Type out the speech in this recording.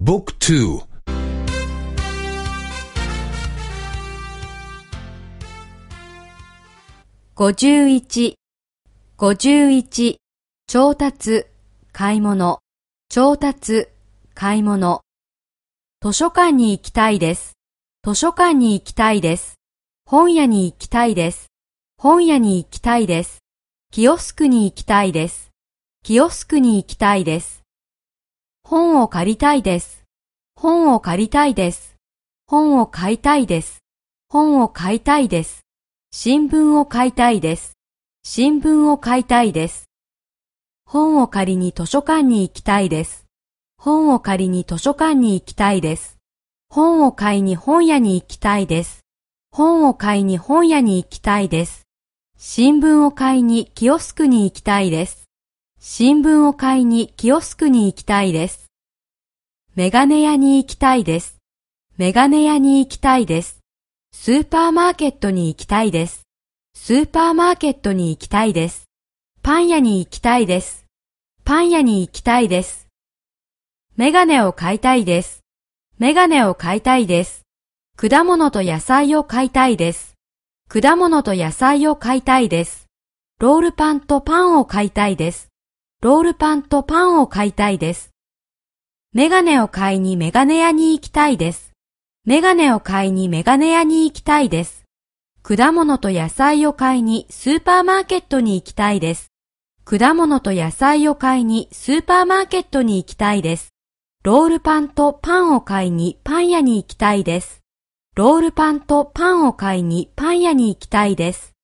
Book 2 51、51、調達、買い物、調達、買い物。図書館に行きたいです。図書館に行きたいです。本屋に行きたいです。本屋に行きたいです。キオスクに行きたいです。キオスクに行きたいです。本を借りたいです。本を借りたいです。本を買いたいです。本を買いたいです。新聞を買いたいです。新聞を買いたいです。本を借りに図書館に行きたいです。本を借りに図書館に行きたいです。本を買いに本屋に行きたいです。本を買いに本屋に行きたいです。新聞を買いにキオスクに行きたいです。新聞を買いにキオスクに行きたいです。メガネ屋に行きたいです。メガネ屋に行きたいです。スーパーマーケットに行きたいです。スーパーマーケットに行きたいです。パン屋に行きたいです。パン屋に行きたいです。メガネを買いたいです。メガネを買いたいです。果物と野菜を買いたいです。果物と野菜を買いたいです。ロールパンとパンを買いたいです。ロールパンとパンを買いたいです。メガネを買いにメガネ屋に行きたいです。メガネを買いにメガネ屋に行きたいです。果物と野菜を買いにスーパーマーケットに行きたいです。果物と野菜を買いにスーパーマーケットに行きたいです。ロールパンとパンを買いにパン屋に行きたいです。ロールパンとパンを買いにパン屋に行きたいです。